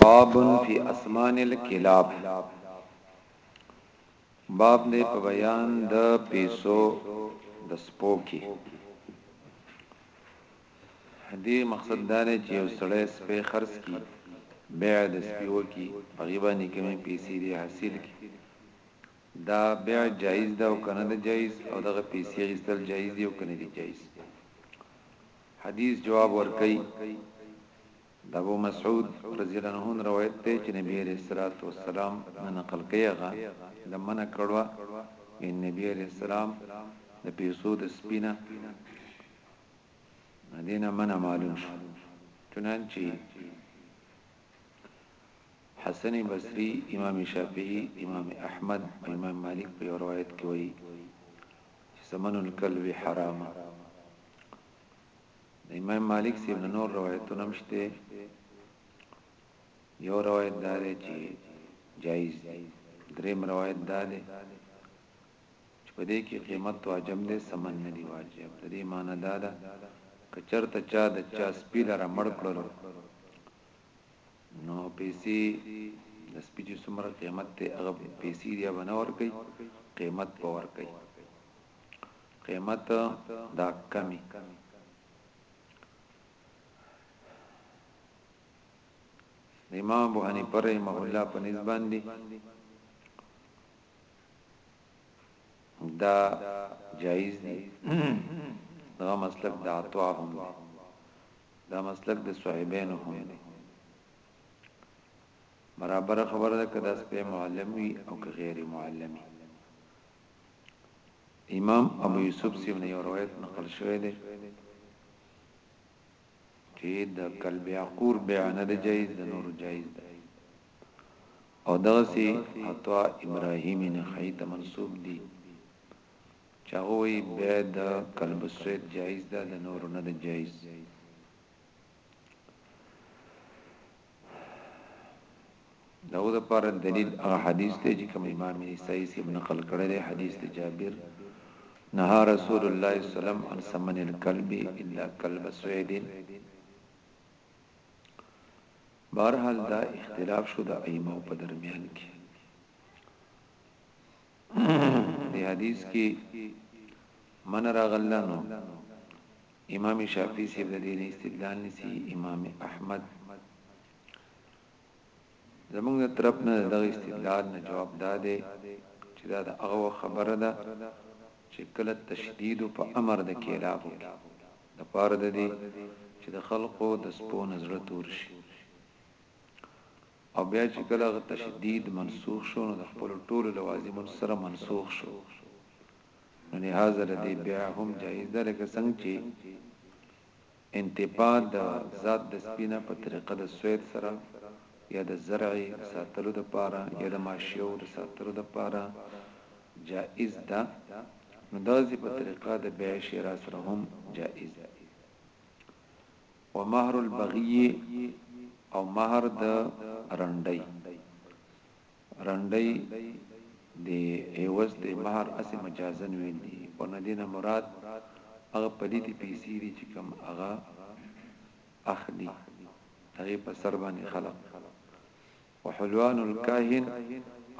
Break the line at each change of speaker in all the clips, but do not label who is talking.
باب فی اسمان الکلاب باب دې په بیان د پیسو د سپو کې دې مقصد دا دی چې یو سړی سپې خرڅ کی بیع د سپیو کې غیبه نه کوي پیسې دې حاصل کی دا بیع جایز ده او کنه ده جایز او دغه پیسې غیستل جایز دی او کنه دی جایز حدیث جواب ورکوي، د ابو مسعود رضی الله عنه نه روایت دی چې نبی علیه الصلوة والسلام نه نقل کوي هغه د منع کړوه یعنی نبی علیه السلام د پیسو د سپي نه د دې نه منع معلوم شو چنانچه حسن بصری امام شافعی امام احمد او امام مالک په روایت کې وایي چې سمن الکلب حرامه د امام مالک سی ابن نور روایتونه مشته یو روایت دار چې جایز دی دریم روایت دار دی چې په دې کې قیمت واجب دی سمن نه دی واجب د دې معنی دا ده کچرته چا د چا سپی لره مړ کړلو نو پیسې د سپی چې څومره قیمت ته هغه پیسې دی بنور کوي قیمت پور کوي قیمت دا کمی د امام ابو حنیفه رحمه الله په نسبت باندې دا جایز دی دا مسلک د عطا هم دی دا مسلک د صاحبین هم دی برابر خبره ده کدا سپه معلم وي او که غیر معلمي امام ابو یوسف صاحب نه یو روایت نقل شوی دی چې د کلب عقور بیع نه دی جایز د نور جایز ده او دغه سي عطا ابراهیمی نه خیت منسوب دی چاوی بیع د کلب سید جایز ده د نور نه دی جایز داو د پر دلیل هغه حدیث ته چې کوم امام نسائی سیب نقل کړی دی حدیث ته جابر نها رسول الله صلی الله علیه وسلم عن ثمن الكلب الا كلب سوید بهرحال دا اختلاف شو د ائمه په درمیان کې دی حدیث کې من راغلنو امام شافعی صاحب د دې نه استدلال نیسي امام احمد زمونږ د طرف نه دغه استدلال نه جواب داده چې دا د هغه خبره ده چې کله تشدید په امر د کېلاف کې د پاره د دې چې د خلقو د سپو نظر تور شي او بیا چې کله تشدید منسوخ شو نو د خپل ټولو لوازم سره منسوخ شو نو لهذا له دې بيع هم جائز ده لکه څنګه چې انتفاع د ذات د سپي نه په طريقه د صيد سره يا د زرع د ساتلو دپاره يا د ماشيو د ساتلو دپاره جائز ده نو دغسې په طريقه د بيع شراء سره هم جائز ده ومهر البغي او مهر د رنډۍ رنډۍ دي عوض دي مهر هسي مجازاً ويل دي او نه دي نه مراد هغه پليتي پيسي دي چي کوم هغه اخلي دهغي په سر باندي خلق وحلوان الکاهن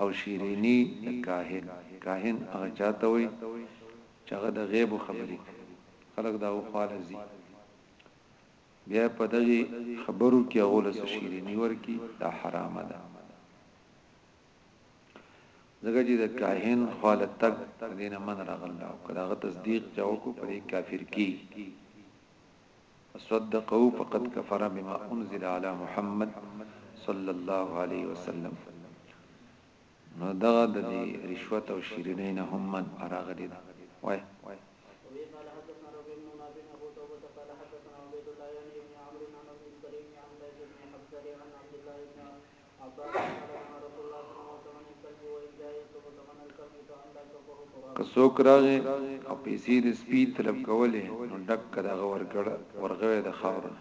او شيريني د کاهن کاهن هغه چاته وي چي هغه د غيبو خبري کوي خلق دهغه خواله ځي بیا په دغی خبرو کی هغوله څه شیرینی ورکی دا حرامه ده ځکه چی د کاهن خواله تګ دینه من راغله او که داغه تصدیق چا وکړو په دې کافر کیږي فصدقه فقد كفر بما انزل على محمد صلى الله عليه وسلم نو دغه د دې رشوت او شیرینۍ نه هم منع راغلې ده. وایې. که څوک راغی او پیسې د سپي طلب کولې نو ډک که د هغه ورکړه ورغوی د
خاورو نه.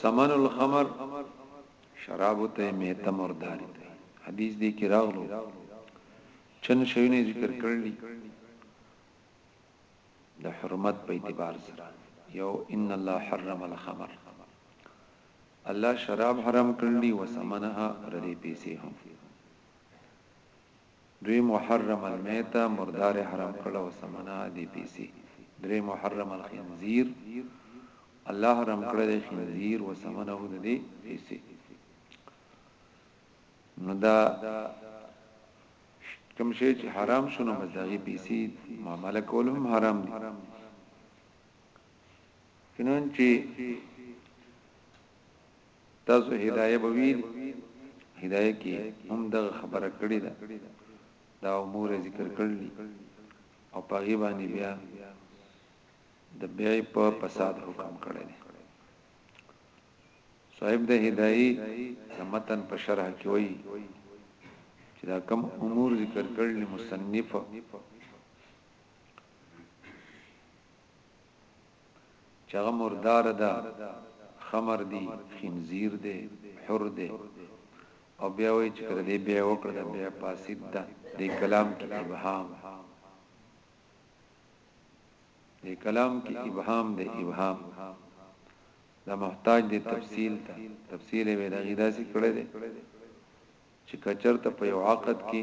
ثمن الخمر
شراب ته میته مرداری ته حدیث دی کې راغلو چن شوینه ذکر کړل دي د حرمت په اعتبار سره یو ان الله حرم الخمر الله شراب حرام کړل دي وسمنها ردی پیسې هم دوی محرم المیته مردار حرام کړ او ثمنه دی پیسی دوی محرم الخنزیر الله حرام کړ دی خنزیر و ثمنه د دی پیسی نو دا کوم شی چې حرام شونه مزدغي پیسې معامله کول هم حرام دي چنانچه تاسو هدايه به ویل هدايه کې هم دغه خبره کړې ده دا امور ذکر کړل دي او په غي باندې بیا د بیا په فساد حکم کړی دی صاحب د هدايي متن په شرح کې وایي چې دا کم امور ذکر کړل مصنف چه هغه مردار ده خمر دي خنزير دی حر دی او بيا وای چه کله دی بيع وکړه دا بيع فاسد ده دی کلام کی ابهام دی کلام کی ابهام دی ابهام دا محتاج دی تفصیل ته تفصیل به دا غیدا سی کړی دی چې کچرته په یو عقد کې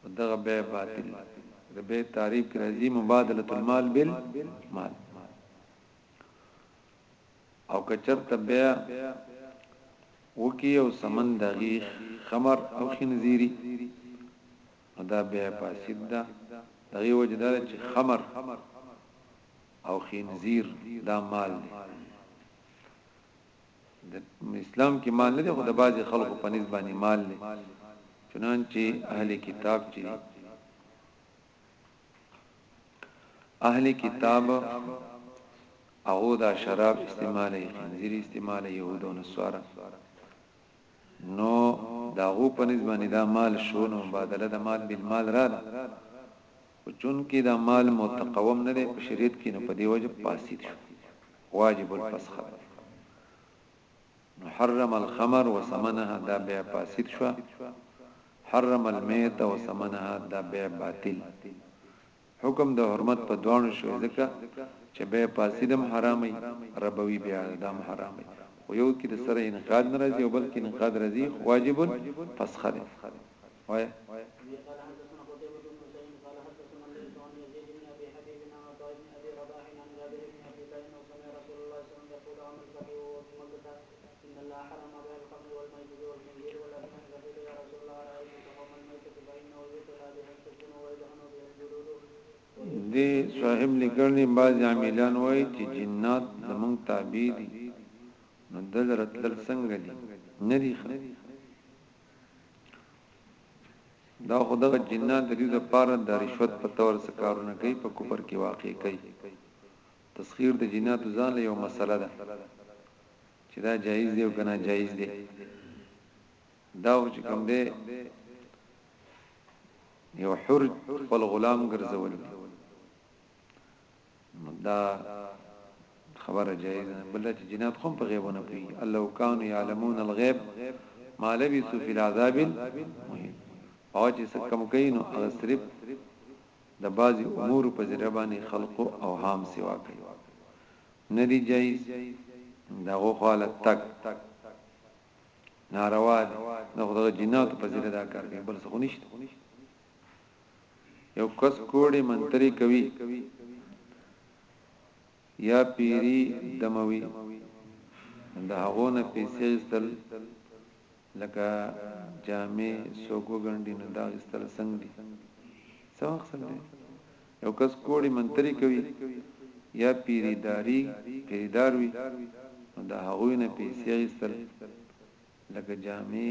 په دغه بيع باطل کې د بيع تعريف کې راځي مبادله المال بالمال او کچرته بیا وکی او سمن دغی خمر او خنزیری دا بیا فاسد ده دغی وجدار چې خمر او خنزیر دا مال دی د اسلام کې مال نه دی خو د بعضي خلکو په نسبت باندې مال دی چنانچه اهل کتاب چې اهل کتاب او دا شراب استعمالي خنزیر استعمالي يهود او نصارا نو دا غو په نسبت باندې دا مال شو نو بدله د مال بل مال را ده خو چونکه دا مال متقوم نه دی په شریعت کې نو په دې وجه فاسد شو واجب الفسخ دی نو حرم الخمر وثمنها دا بيع فاسد شو حرم المیت وثمنها دا بيع باطل حکم د حرمت په دوانو شو ځکه چې بيع فاسدم حرامي ربوي بيع دام حرامي خو یو کې د سره انقاد ناراضي او بل کې انقاد راضي واجب فسخ ده دی صاحب لیکلی باز عاملان وای چې جنات زمونږ تابع دي نو دلرت لل څنګه دي ندي خلک دا خو دغه جنات د دې لپاره د رشوت په تور څه کارونه کوي په کفر کې واقع کوي تسخير د جنات ځان له یو مسله ده چې دا جایز دی او کنه جایز دی دا چې کوم دی یو حر خپل غلام ګرځول دی نو دا خبره جایز نه بل چې جنات خو په غیبونه پی الله کان یعلمون الغیب ما لبثوا فی العذاب مهین او چې سکم کینو هغه صرف د بعضی امور په ذریعہ باندې خلق او هام سیوا کوي ندی جایز دغه خاله تک ناروا دغه جنات په ذریعہ دا کار کوي بل څه نشته یو کس کوړی منتری کوی یا پیری دموی د هغو نه پیسې استل لکه جامې سوګ وګنډي نه دا استل څنګه دي څه وخت سره یو کس کوړی منتری کوي یا پیریداری پیریدار وي دا هغوی نه پیسې استل لکه جامې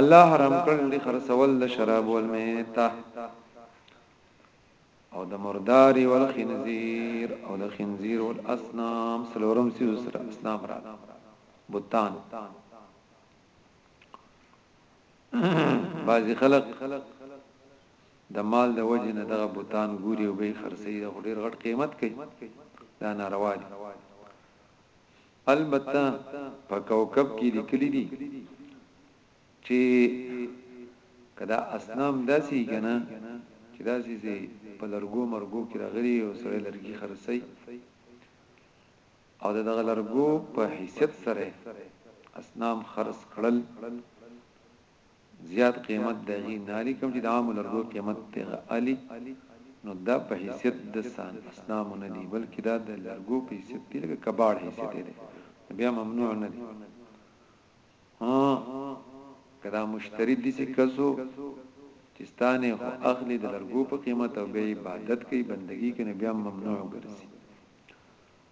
الله حرام کړل دي خرڅول د شراب والميته او د مردار والخنزير او د خنزير والاصنام سلورم سيز سره اصنام را بوتان بعضی خلق د مال د وجه نه دغه بوتان ګوري او به خرڅي د ډیر غټ قیمت کوي دا ناروا دي البته په کوکب کې لیکلي دي چې که دا اصنام داسې وي که نه چې داسې چې په لرګو مرګو کې راغلي او سړی لرګي خرڅوي او د دغه لرګو په حیثیت سره اصنام خرڅ کړل زیات قیمت د هغې نالي کوم چې د عامو لرګو قیمت د هغه الي نو دا په حیثیت د سان اصنامو نه دي بلکې دا د لرګو په حیثیت دي لکه کباړ حیثیت یې دی نو بیا ممنوع نه دي ها که دا مشتری داسې کسو چې ستانه خو اخلي د لرګو په قیمت او به عبادت کوي بندگی کوي بیا ممنوع ګرځي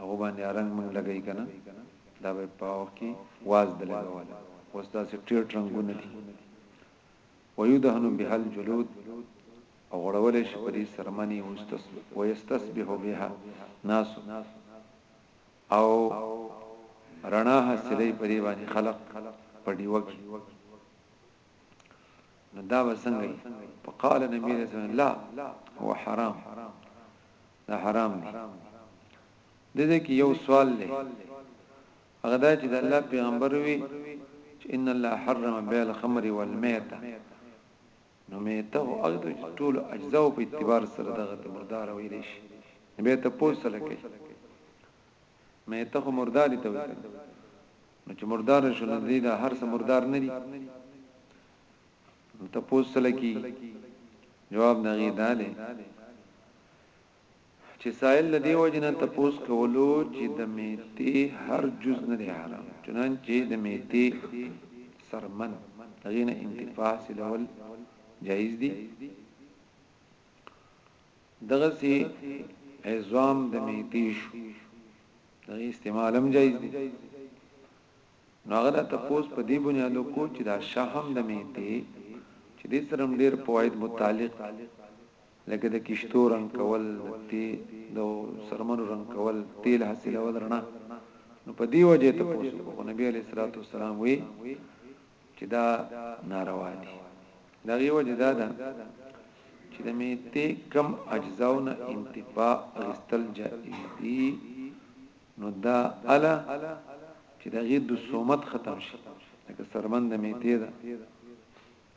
هغه باندې ارنګ منګ لګی کنه دا به په وخت کې واز د لګول اوس دا سي ټیر ټرنګونه دي ويدهن بها الجلود او غړول شي په دې سرمني او استس ويستصبح بها ناس او رڼا حاصلې په دې باندې خلق په دې وکی نو دا وسنګي فقال نبی رسول الله هو حرام دا حرام دي د دې کې یو سوال دی هغه دا چې د الله پیغمبر وی چې ان الله حرم بيع الخمر والميته نو میته او اغدو ټول اجزاء په اعتبار سره دغه ته مردار ویل شي به ته پوس سره کوي میته خو مردار ته ویل نو چې مردار شول دی دا هر څه مردار نه دي ته پوس سره کوي جواب نه غي داله چه سائل د دې وجې نه تپوس کولو چه د ميتې هر جز نه دی حرام چنانچه د ميتې څرمن هغې نه انتفاع حاصلول جائز دي دغسې عظام د ميتې شو دغې استعمال هم جائز دي نو هغه د تپوس په دې بنیادو کو چې دا شهم د میته چې دې سره ډیر فواید متعلق لکه د کشتو رنګ کول، د څرمنو رنګ کول، تیل حاصلول، رڼا نو په دې وجه یې تپوس وکړو خو نبي علیه الصلوة والسلام وی چې دا ناروا دي د هغې وجه دا ده چې د میتې کم اجزاو نه انتفاع اخیستل جائز دي نو دا اله چې د هغې دسومت ختم شي لکه څرمن د میتې ده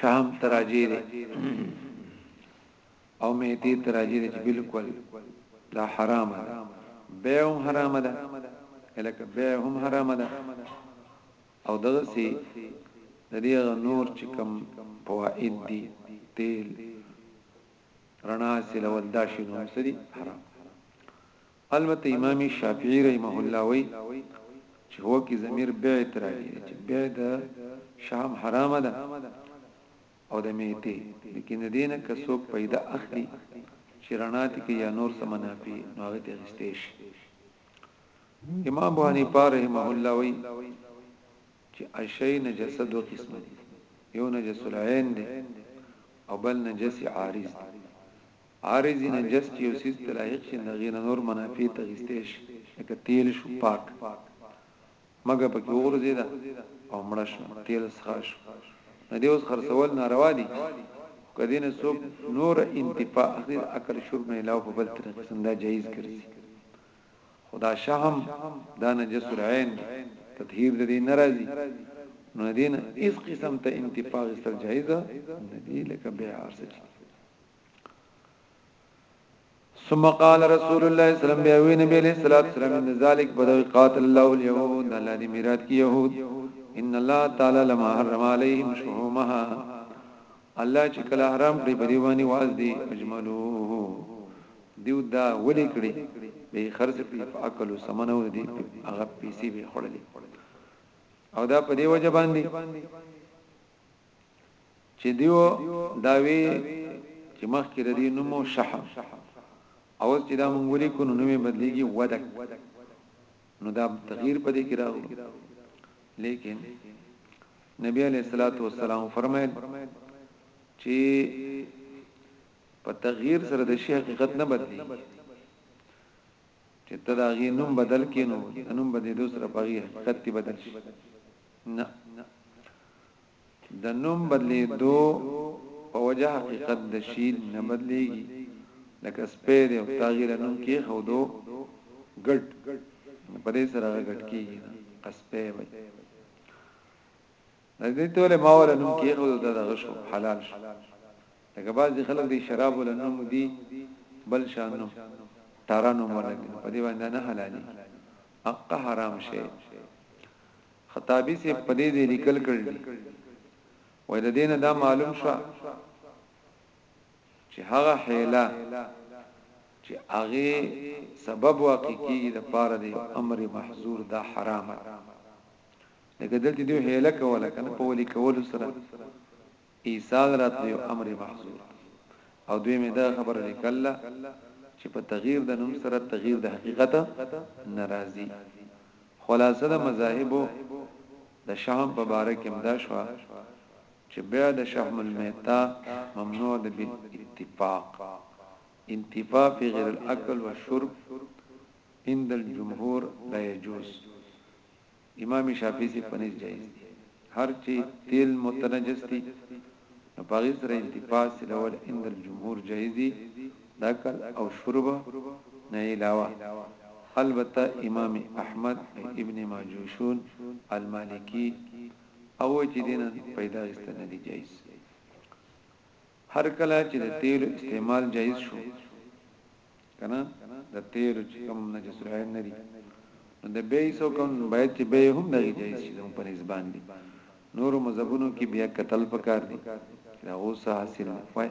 شام تراجی دی او میتی تراجی دی چې بالکل دا حرام ده بیع هم حرام ده الکه بیع هم حرام ده او دغه سي د دې نور چې کم فواید دي تیل رڼا سلول داشي نو سری حرام البته امام شافعی رحمه الله وایی چه هو کی ضمیر بعت راجع دی چه بیع د شه هم حرام ده او د میته لیکن د دینه که څوک پیدا اخلی چه رڼا تی که یا نور څه منافع نو هغه ته غستې شي امام ابو حنیفه رحمه الله وی چې اشی نجس دو قسم دي یو نجس العين دي او بل نجس عارض دي عارضي نجس چې یو څیز ته لایق شي د هغې نه نور منافع ترې اخیستی شي لکه تیل شو پاک مږه پکې وغورځیده او مړه شوه تیل څښا شو نه دې اوس خرڅول ناروا دي خو که دې نه څوک نور انتفاع اخلي د اکل شرب نه علاوه په بل طریقې سره دا جایز ګرځي خو دا شحم دا نجس العين دی تطهیر د دې ناراضي نو دین اس قسم ته انتفاع استل جایز نه دی لکه بیا ارسچ ثم قال رسول الله صلی الله علیه وسلم بیا وی نبی علیہ الصلوۃ والسلام ان ذلک بدغ قاتل الله اليهود الله دې میرات کی يهود ان الله تعالی لما حرم عليهم شحومها الله چې کله حرام کړی په دیوانی واز دی اجملوه دیو دا ولې کړی به خرج په فاکل سمنو دی هغه پیسې به خړلې او دا په دی وجه باندې چې دیو داوی چې مخکې ردی نومو شحم اوس چې دا مونږ ولیکو نو نومې بدلیږي ودک نو دا تغییر پدې کې راغلو لیکن نبی علیہ الصلوۃ والسلام فرمایل چې په تغییر سره د شی حقیقت نه بدلی چې تداغي نوم بدل کینو نوم بدې دوسر په حقیقت بدل شي نه د نوم بدلی دو په وجه حقیقت د شی نه بدلیږي لکه سپه دی او تاغیر نوم کې خو دو ګډ په دې سره ګډ کیږي نه قصبه وي د دې ټول ما ول نوم کې خو د دغه شو حلال شو لکه بعض خلک دی شراب ول نوم دی بل شانو تارانو ول په دې باندې نه حلالي حق حرام شی خطابی صاحب په دې دې لیکل کړل دي وای د دینه دا معلوم شو چې هغه حیله چې هغه سبب واقع کیږي د پاره دی امر محظور دا حرام لکه دلته دی حیله کوله کنه په ولي کول سره ایصال راتلو یو امر محظور او دوی مې دغه خبره لیکله چې په تغییر د نوم سره تغییر د حقیقت نه راځي خلاصه د مذاهبو د شحم په باره کې همدا شوه چې بیا د شحم المیته ممنوع د بالاتفاق انتفاع فی غیر الاکل والشرب عند الجمهور لا يجوز امام شافعی صیب په نس جایز دی هر چی تیل متنجس دی نو په هغه سره انتفاع سرول عند الجمهور جایز دی د اکل او شرب نه علاوه البته امام احمد ابن ماجوشون المالکی او چې دینه پیدا است نه دی جایز هر کله چې د تیل استعمال جایز شو کنه د تیلو چې کوم نه چې سره نه دي نو د بیع سو کوم باید چې بیع هم دغه جایز شي په نسبان دي نور مذهبونو کې بیا قتل پکار دي دا اوس حاصل وای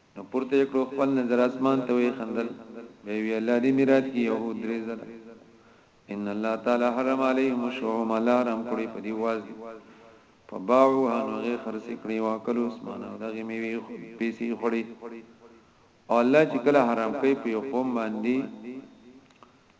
نو پورته یې کړو خپل نظر اسمان ته ویې خندل بیا وی الله دې میرات کړي یهود درې ځله ان الله تعالی حرم علیهم الشحوم الله حرام کړی په دې واز فباعوها نو غي خرڅ کړي واکلو اسمان او دغه میوي پیسې خړي او الله چې کله حرام کوي په قوم باندې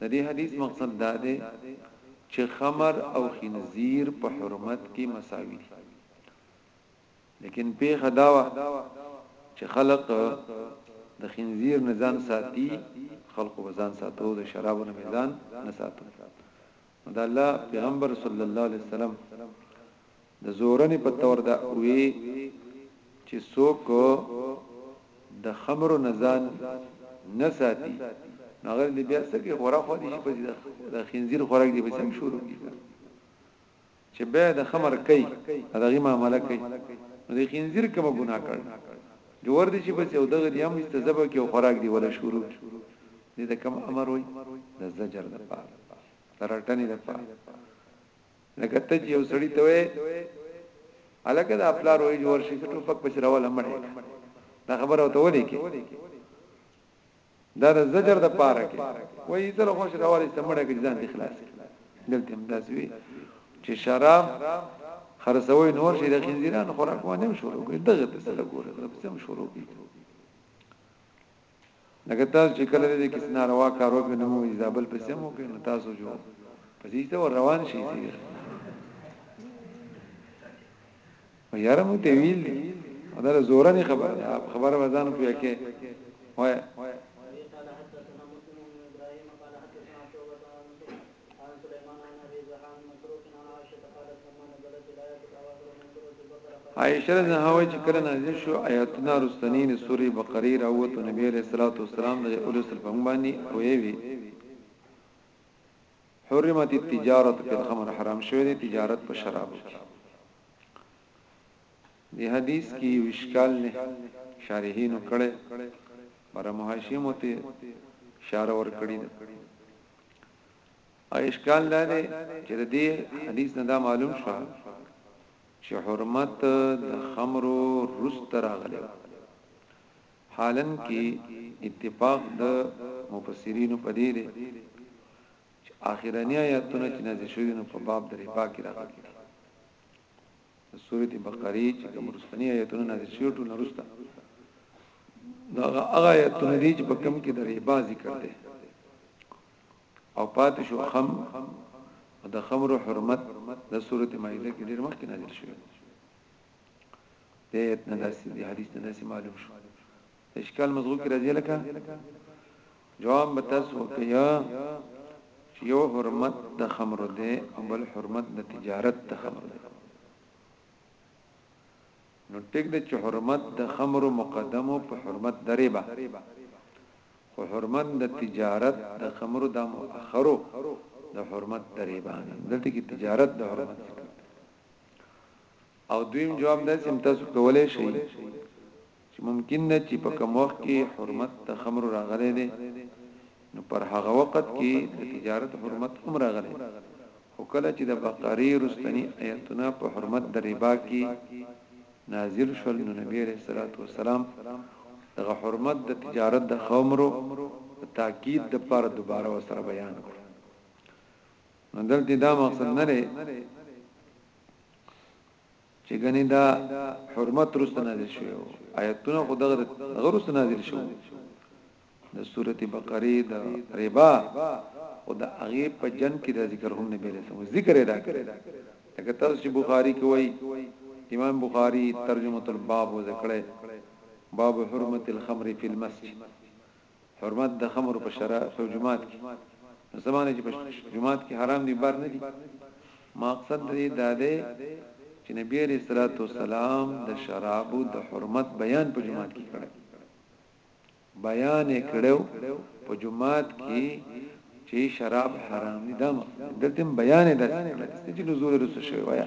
د دې حدیث مقصد دا دی چې خمر او خنزیر په حرمت کې مساوي دي لیکن پیښه دا و چې خلق د خنزیر نه ځان ساتي خلق وزن ساتو د شرابو نه ځان نه ساتو نو د الله پیغمبر صلی الله علیه وسلم د زورنې په تور دا وی چې څوک د خمر نزان نه ساتي نو غل دې بیا سکه خورا خو دې په د خنزیر خوراک دې بسم شروع کیږي چه بيا د خمر کئ او دغی معامله کئ نو د خنزير کومه ګناه کړ جوور دی چه بس او دغه دی هم است زبه کی او خوراک دی ولا شروع کی دی ته کم امر وی د زجر د پار ترټنی د پار لکه ته چه او سړی ته وی الکه دا پلار وی جوور شي ټوپک پس راول مړی دا خبر او ته ولی کی دا د زجر د پاره کې وای زر خوش راوړي سمړه کې ځان دي خلاص دلته هم داسې وي چې شراب خرڅوي نور شي د خنزیران خوراک باندې هم شروع کړي دغه ته سره ګوره دغه څه هم شروع کړي لکه تاسو چې کله دې کس ناروا کار وکړي نو موږ زابل پسې مو کې تاسو جو پسې ته روان شي خو یاره مونږ ته ویل دي او دا زورنې خبره ده په خبره به ځان پوهه کې وای عائشه رضی الله عنها چې کله نازل شو آیاتنا رستنین سوره بقره راوته نبی علیہ الصلوۃ والسلام د اولس په باندې وی وی حرمت التجارة فی الخمر حرام شوی دی تجارت په شرابو کی دی حدیث کی یو اشکال نه شارحینو کړی بر محاشیمو ته اشاره ور کړی ده او اشکال دا دی چې د دې حدیث نه دا معلوم شو چې حرمت د خمرو رست راغلی حالن کې اتفاق د مفسرینو په دې دی چې آخرنی آیاتونه چې نازل شوی نو په باب د ربا کې راغلي دي د سورته بقره چې کوم رستنی آیاتونه نازل شوی ټول نرسته دا هغه آیتونه دي چې په کم کې د ریبا ذکر دي او پاتې شو خم د خمر حرمت د سورته مائده کې ډیر مخکې نازل شوی دې ایت نه داسې دې حدیث نه داسې معلوم شو اشکال مزغو کې راځي لکه جواب به تاسو وکیا چې یو حرمت د خمر دی او بل حرمت د تجارت د خمر دی نو ټیک د چې حرمت د خمر مقدم او په حرمت د ربا خو حرمت د تجارت د خمر د مؤخرو د حرمت د ربا دلته کې تجارت د حرمت ذکر او دویم جواب دا چې تاسو کولای شئ چې ممکن نه چې په کوم وخت کې حرمت د خمر راغلی دی نو پر هغه وخت کې د تجارت حرمت هم راغلی خو کله چې د بقره رستنی آیتونه په حرمت د ربا کې نازل شول نو نبی علیہ الصلوۃ والسلام دغه حرمت د تجارت د خمرو د تاکید د پر دوباره وسره بیان کړ نو دلته دا مقصد نه لري چې غني دا حرمت رست نازل شوی آیتونه خو دغه دغه رست نازل شوی د سورته بقره د ربا او د هغه په جن کې د ذکر هم نه بیره سم ذکر ادا کړی لکه تاسو چې بخاری کې وایي امام بخاری ترجمه الباب و ذکرې باب حرمت الخمر فی المسجد حرمت د خمرو په شراب په جماعت کې نو څه معنی چې په جماعت کې حرام دي بار نه دي مقصد دې دا دی چې نبی عليه الصلاه والسلام د شرابو د حرمت بیان په جماعت کې کړو بیان یې کړو په جماعت کې چې شراب حرام دي دا مقصد دلته بیان یې داسې کړو چې نزول رسو شوی وایا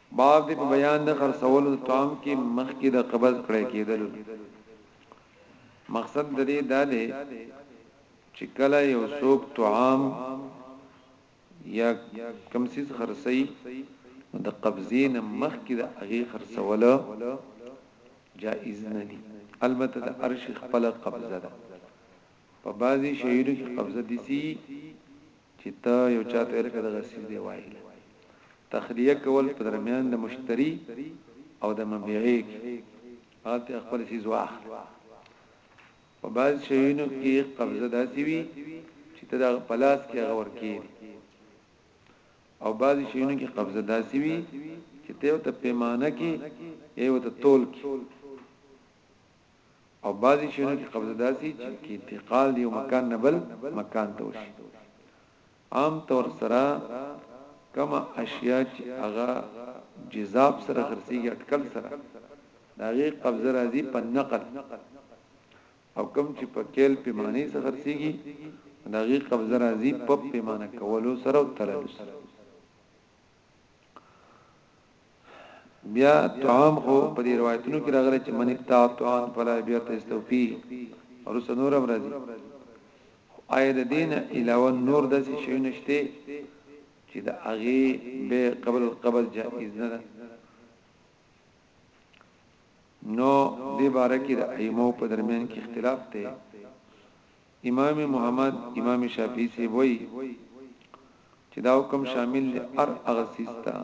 باب دې په بیان د خرڅولو د طعام کې مخکې د قبض کړی کېدلو نه مقصد د دې دا دی چې کله یو څوک طعام یا کم سیز خرڅي د قبضې نه مخکې د هغه خرڅولو جائز نه دي البته د ارش خپل قبضه ده په بعضي شعیرو کې قبضه دي سي چې ته یو چا ته لکه دغه څیز دی وایلی. تخلیه کول په درمیان د مشتری او د مبیعې کې هلته خپل څیز واخله. په بعض شیونو کې قبضه داسې وي چې ته د په لاس کې هغه ورکېري او بعض شیونو کې قبضه داسې وي چې ته یو ته پیمانه کې یو ته تول کې او بعضی شیانو کې قبضه داسي چې انتقال دی یو مکان نه بل مکان ته وشي عام طور سره کما اشیاء چې هغه جزاب سره خرسيږي اٹکل سره دا غي قبضه راځي په نقد او کم چې په کېل پیمانه سره خرسيږي دا غي قبضه راځي په پیمانه کولو سره او تلل سره بیا طعام خو په دې روایتونو کې راغلی چې من ابتاع طعام فلا بیرت استوفی ورسره نور هم راځي آیا د دین علاوه نور د څه شي نشته چې د اغه به قبل القبض جائز نه ده نو دې باره کې د ایمو په درمیان کې اختلاف ته امام محمد امام شافعی صیب وایی چه دا حکم شامل دی ار اغسیستا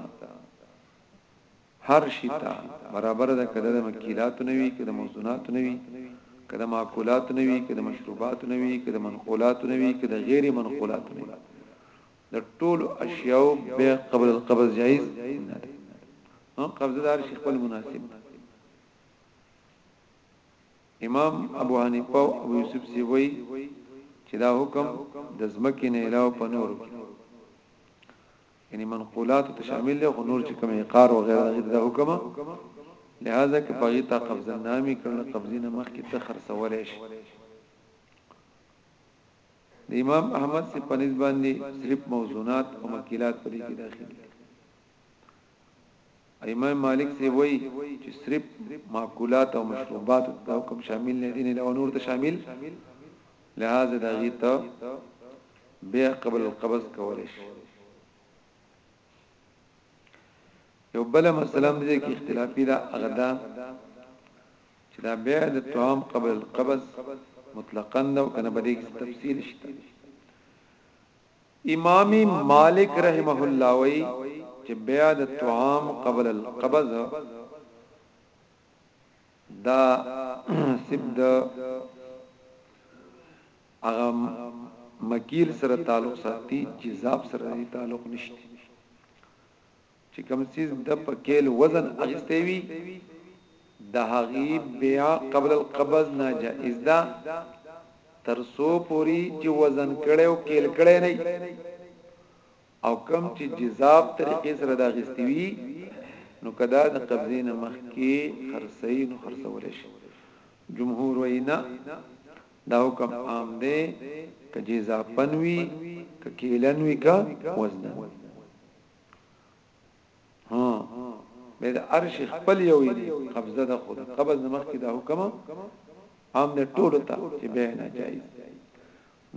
هر شیتا برابر ده کده ده مکیلات نوی کده موزونات نوی کده معقولات نوی کده مشروبات نوی کده منقولات نوی کده غیر منقولات نوی ده طول اشیاو بے قبل القبض جائز نه ده قبضدار شیخ پل مناسب ده امام ابو حنیفه او ابو یوسف سی وای چې دا حکم د زمکه نه علاوه په نور کې یعنی منقولات ته شامل دی خو نور چې کوم عقار او غیره دغه د حکم لہذا کې پغی تا قبضه نامي کړل قبضه نه مخ کې تخر سوالې شي د امام احمد سے پنځ باندې صرف موزونات او مکیلات پرې کې داخلي امام مالک سی وای چې صرف ماکولات او مشروبات دا کوم شامل نه دي نه نور ته شامل لہذا دا غیت بیا قبل القبض کولای شي یو بل مسله دې کې اختلافي دا اغدا چې دا بیا د طعام قبل القبض مطلقاً نو کنه بده تفصیل شته امام مالک رحمه الله وایي چې بیع د طعام قبل القبض دا سبد هغه مکیل سره تعلق ساتي جزاب سره تعلق نشته چې کوم څیز د په کیل وزن اخیستی وي د هغې بیع قبل القبض ناجائز ده تر څو پوري چې وزن کړي او کیل کړي نه او کم چې جزاب طریقې سره دا غستی وي نو کدا د قبضې نه مخ کې خرڅي نو خرڅول شي جمهور وینا دا حکم عام دی ک جزاب پنوي ک کیلنوي ک وزن ها به د عرش خپل یو دی قبضه د خود قبض نمخ کې دا حکم عام د ټولو ته چې به نه جایز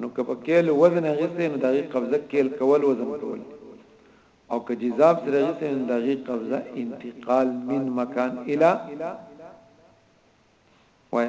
نو که په کېل وزن غسته نو دغه قبضه کېل کول وزن کول او که جزاب سره غسته نو دغه قبضه انتقال من مکان اله وای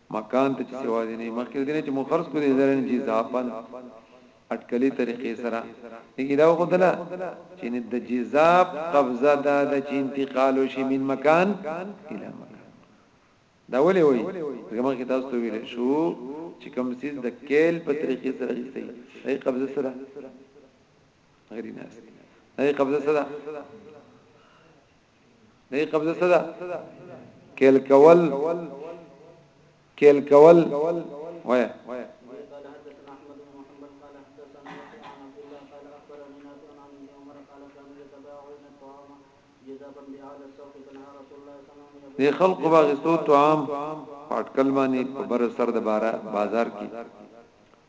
مکان ته چې سوا دې نه مخکې دې نه چې مو خرڅ کو دې زرن چې ځاپن اټکلي طریقې سره دغه دا خدلا چې د جزاب قبضه دا د چې انتقال شي من مکان اله مکان دا ولې وایي زموږ کې تاسو ویل شو چې کوم سیس د کیل په طریقې سره ایستي هي قبضه سره غیر ناس هي قبضه سره نه قبضه څه ده کېل کول کېل کول وای دی خلق باغستو طعام پټکل باندې په بر سر د بارا بازار کې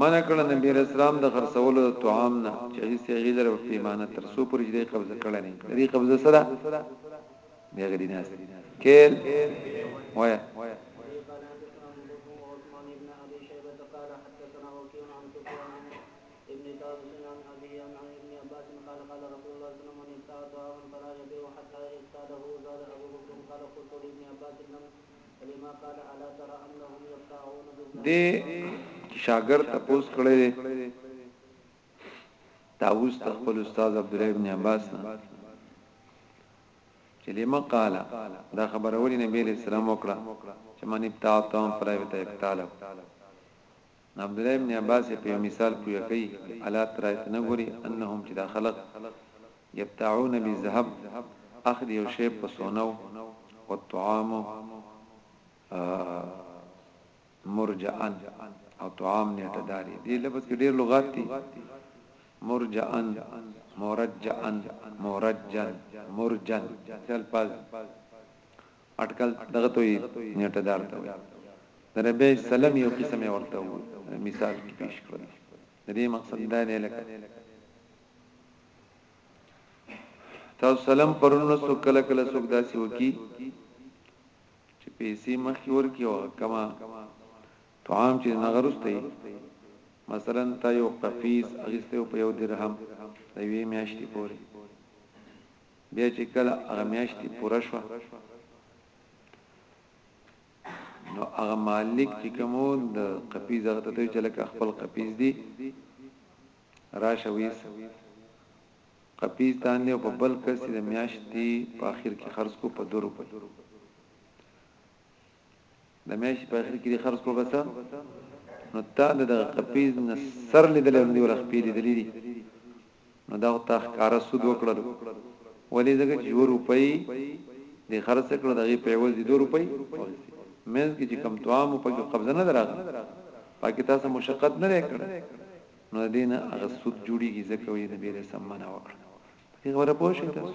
منع کړه نبی علیه السلام د خرڅولو د طعام نه چې هغې صیغې لره په پیمانه تر څو پورې چې دی قبضه کړی نه وي دې قبضه څه ده بیا غدي ناست کېل وایه دې شاګرد تپوس کړی دی تاووس د خپل استاد عبد الله ابن عباس نه چې لما قال دا خبره ولې نبی له سلام وکړه چې من ابتاع تام فلا ابتاع ابتاله عبدالله ابن عباس یې په یو مثال پوه کوي، الا ترا ته نه ګورې انهم چې دا خلق یبتاعون بالذهب اخلي یو شی په سونو والطعام مرجعا او طعام نیټه داري دې لفظ کې ډېر لغات دي مرجعا مرجعا مرجن مرجن څل پاز اټکل دغه ته وایي نیټه دار ته وایي د ربیع سلم یو قسم یې ورته وو مثال کې پیش کړل د دې مقصد دا دی لکه تاسو سلام پرونو سو کله کله سوک داسي وکي چې پیسې مخ ور کی او کما طعام چې نغرسته مثلا تا یو قفیز اغسته په یو درهم د وی میاشتې پورې بیا چې کله هغه میاشتې پوره شوه نو هغه مالک چې کومو د قپیز هغه ته چې لکه خپل قپیز دی راشه ویس قپیز تاندې په بل کس د میاشتې په اخر کې خرج کو په 2 روپۍ د میاشتې په اخر کې خرڅ کو بس نو تا د قپیز نه سر لیدل او دی ورخ پیری دلی دي نو دا تا ښکارا سود وکړل ولې زګه چې یو روپۍ د خرڅ کړو دغه په عوض دي 2 روپۍ مېز کې چې کم توام په کې قبضه نه دراغ پکې تاسو مشقت نه کړ نو دینه هغه سود جوړیږي ځکه وي نبی رسول منه وکړه په خبره پوه شئ تاسو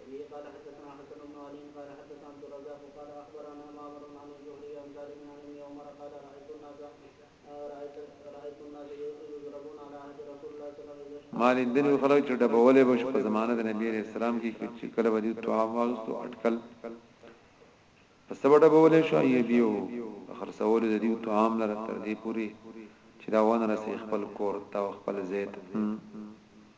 وبه
قال حدثنا حسن بن علي قال حدثنا عبد الرزاق قال اخبرانا معمر عن الزهري عن سالم عن ابن عمر قال رايت الناس رايت رايت الناس يضربون على عهد رسول الله صلى الله عليه وسلم
ما لیدلی خلک چې ډبولې بش په زمانه د نبی عليه السلام کې چې کله ودی توام واغستو اٹکل په سبا ډبولې شو یې بیو خرڅول د دې توام لره تر دې پوری چې دا ونه رسې خپل کور تا خپل زیت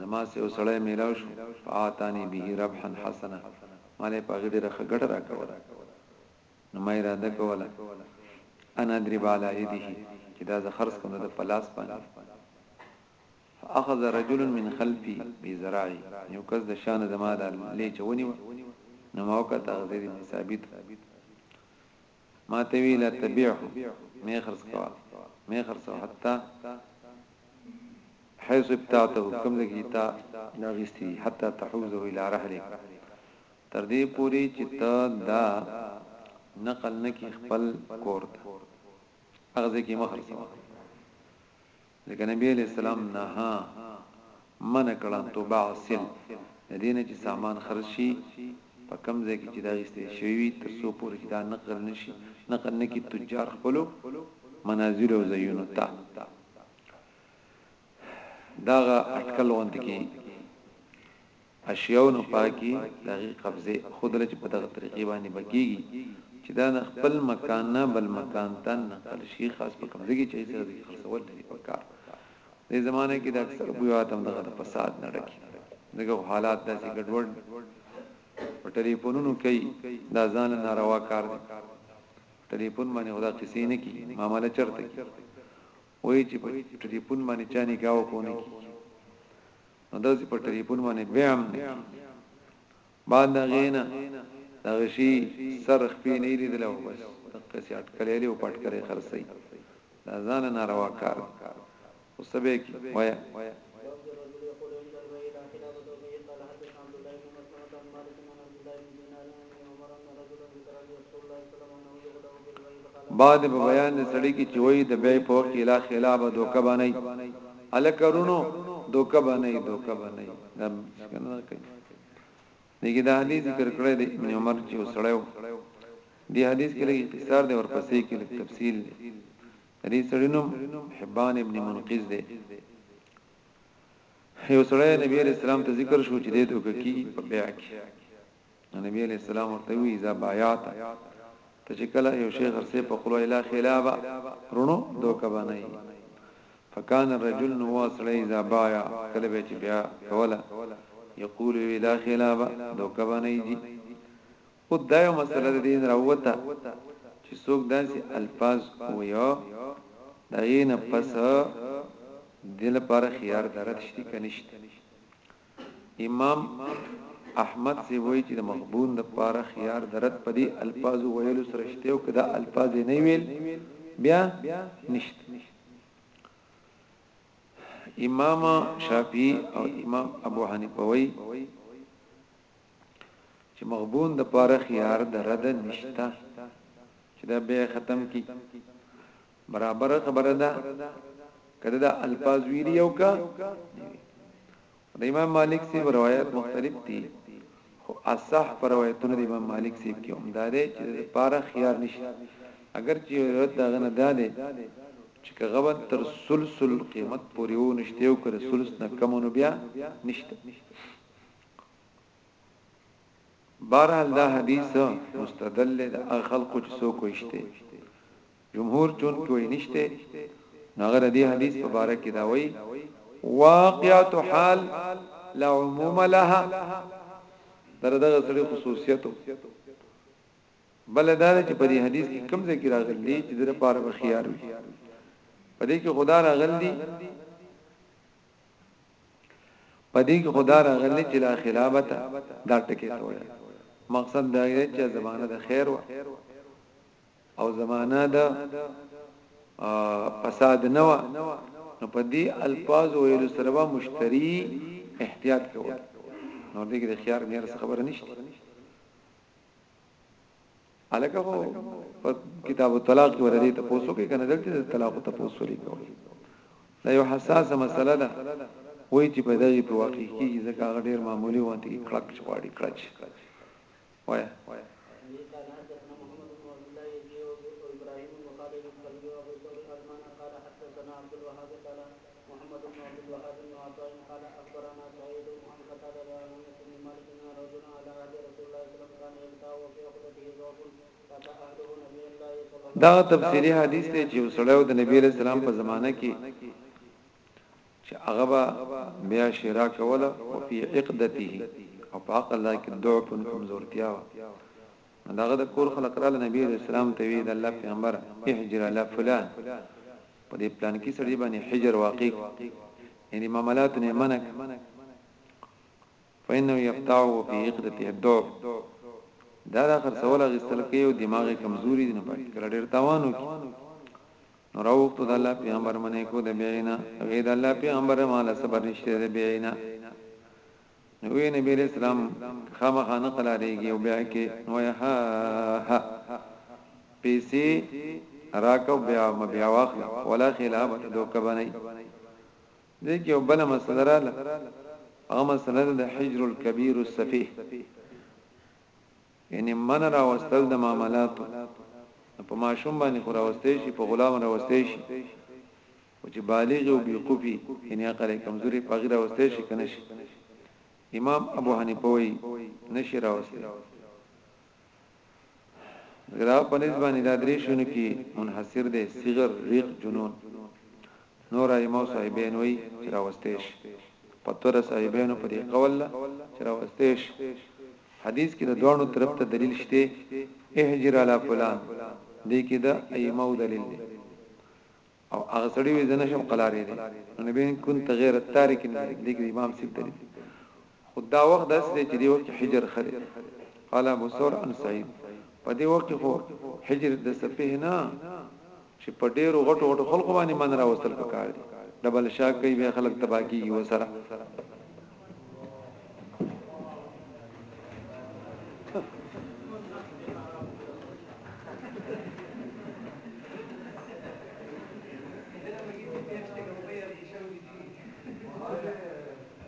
زما سه یو سړی میلاو شو فاعتانی به ربحا حسنا مالې په غډې رخه ګټ را کوله نو ما اراده کوله انا ادرب علی یده چې دا ز خرڅ کوم د پلاس باندې فاخذ رجل من خلفي بذراعي یو کس د شان زما د لې چونی نو موقع تغذری ثابت ماته وی لا تبيعه مه خرڅ کوه مه خرڅوه حتا حيث ابتعته کوم ځای کی تا دا غستی دی حتا تحوزه الى رحلک تر دې پوری چې ته دا نقل نکی خپل کورت اغزه کی مخرڅوه ځکه نبی علیه السلام نهه منع کړه ان تباع سل د دې نه چې سامان خرڅ شي په کوم ځای کې چې دا اخیستل شوی وي تر څو پورې چې دا نقل نشي نقل نه کړي تجار خپلو منازلو او ځایونو ته دغه اټکل غوندې کې اشیاو نه پاکي د هغې قبضه ښودله چې په دغه طریقې باندې به کېږي چې دا د خپل مکان نه بل مکان ته نقل شي خاص په کوم ځای کې چې هېڅ ډول ځکې خرڅول نه دي په کار دې زمانه کې د اکثر بویات هم دغه د فساد نه ډکي دغه حالات داسې ګډوډ په ټلیفونونو کوي دا ځان له ناروا کار دی ټلیفون باندې خدا قصې نه کی معاملې چرته کی وای چې په ټلیفون باندې چا نکاح وکونه کی نو داسې په ټلیفون باندې بیا هم نه بعد دا غینا دا غشي سر خپې نه لیدل او بس دغه سي اٹکلې له پټکلې خرسي دا ځان نه روا کار او سبه کی وایا بعد په بیان د سړی کی چی وای د بی په وخت کی لا خلا به دوکه به نه الک رونو دوکه به نه دوکه به نه دا څنګه کوي دغه د حدیث ذکر کړی د ابن عمر چې وسړیو دی حدیث کې لږ اختصار دی ورپسې کې لږ تفصیل دی دې سړینم حبان ابن منقذ دی یو سړی نبی رسول الله ته ذکر شو چې دې دوکه کی په بیع کې نو نبی علیہ السلام ورته وی اذا بايعت ته چې کله یو شیخ ارسه په خلو اله خلابا رونو دوک باندې فکان الرجل نو واسړی اذا بايع کله به چې بیا کوله یقول اله خلابا دوک باندې جی او دا یو مسله د دین راوته چې څوک داسې الفاظ ویا دا یې نه پس دل پر خيار درت شتي کنيشت امام احمد صیب وایي چې د مغبون د پاره خيار درت په دې الفاظ ویلو سره شته او کدا الفاظ نه ویل بیا نشته امام شافعي او امام ابو حنیفه وایي چې مغبون د پاره خيار درد نشته چې دا به ختم کی برابر خبره ده کله دا الفاظ ویری او کا د امام مالک سی روایت مختلف دي خو اصح پر روایتونو د امام مالک سی کې هم دا دی چې د پاره خيار نشته اگر چې روایت دا غنه ده ده چې کغبن تر سلسل قیمت پورې و نشته او کر سلس نه کم نو بیا نشته بارحال دا حدیث مستدل ده خلق چې سو کوشته جمهور چون توی نشته نو هغه ددی حدیث په باره کی دا وای واقعات حال لا عموم لها در دغه سړي خصوصیتو بل دا چې په دې حدیث کې کوم ذکر راغلی چې د لپاره به خيار وي په دې کې خدا راغلی په دې کې خدا راغلی چې لا خلابت دا ټکی ته وایي مقصد دا دی چې زمانه د خیر و او زمانہ د فساد نه و نو په دې الفاظ ویل سره به مشتری احتیاط کوي نو دې کې د خيار مېر څه خبره نشته الکه هو په کتاب الطلاق کې ورته ته پوسو کې کنه دلته د طلاق ته پوسو لیکو دا یو حساسه مسله ده وای چې په دغه په واقع کې ځکه ډېر معمولی وانت کې کلک چواړي کلچ دا تفسیری حدیث دی چې وسړیو د نبی له سلام په زمانه کې چې هغه به بیا شرا کوله او فی عقدته او په عقل دا کې ضعف کمزورتیا و داغه د کور خلک را نبی علیہ السلام ته وی د الله پیغمبر احجر علی فلان په دې پلان کې سړي باندې حجر واقع یعنی معاملات نه منک فإنه يفتعه في عقدته الضعف دا د خرڅول غستل کوي او دماغ کمزوري نه پاتې کړي ډېر تاوانو کې نو راوختو د الله پیغمبر منې کو د بیعی نه غی د الله پیغمبر مال صبر نشته د بیعی نه نو وی نبی علیہ السلام خامخا نه قلاریږي او بیع کې نو یا ها ها پیسې راکو بیا مبیا واخل ولا خلابت دوک بنئ ځکه یو بل مسله رااله هغه مسله د حجر الكبير السفيه یعنې من راوستل د معاملاتو نو په ماشوم باندې خو راوستې شي په غلام راوستې شي او چې بالغ او بیقوفي یعنې عقل کمزوري په غیر راوستې شي کنه شي امام ابو حنیفه وی نشي راوستي غرا په نسبت باندې دا درې شونه کې منحصر دي صغر ريق جنون نور ائمه صاحبین وایي چې راوستی شي په توره صاحبینو په دې قول ده چې راوستی شي حدیث کې د دواړو طرف ته دلیل شته اهجر علی فلان دې کې د ائمه دلیل دی او هغه سړی وی زنه شم قلارې دي نو نبی كنت غیر التارک دې کې امام سید دلیل خو دا وخت داسې دی چې دې وخت کې حجر ښه دی. قال ابو ثور عن سعيد، په دې وخت کې خو حجر د سفيه نه چې په ډېرو غټو غټو خلقو باندې من راوستل پکار دي. ډبل شاک کوي بیا خلک
تباه کېږي وسره.